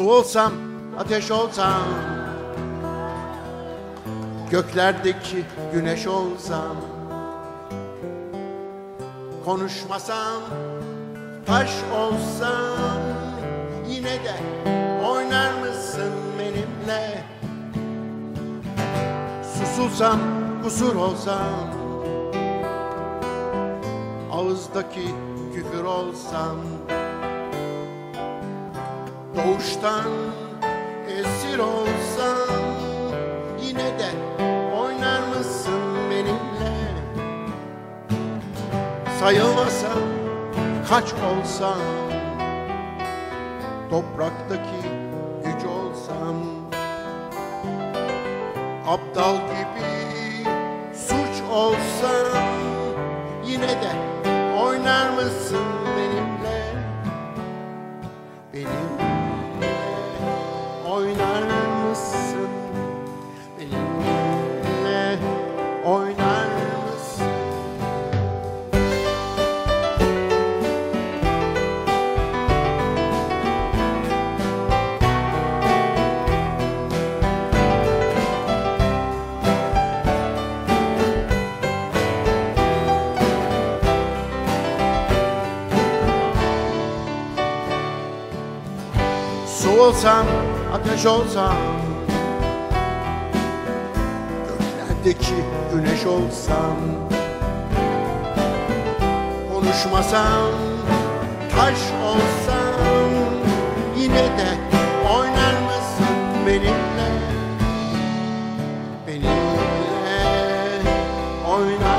Su olsam, ateş olsam Göklerdeki güneş olsam Konuşmasam, taş olsam Yine de oynar mısın benimle? Susulsam, kusur olsam Ağızdaki küfür olsam Doğuştan esir olsam Yine de oynar mısın benimle? Sayılmasam kaç olsam Topraktaki güç olsam. Aptal gibi suç olsam Yine de oynar mısın benimle mısın? Benimle oynar mısın? Su olsam, ateş olsam Göklerdeki güneş olsam Konuşmasam taş olsam Yine de oynar mısın benimle? Benimle oynar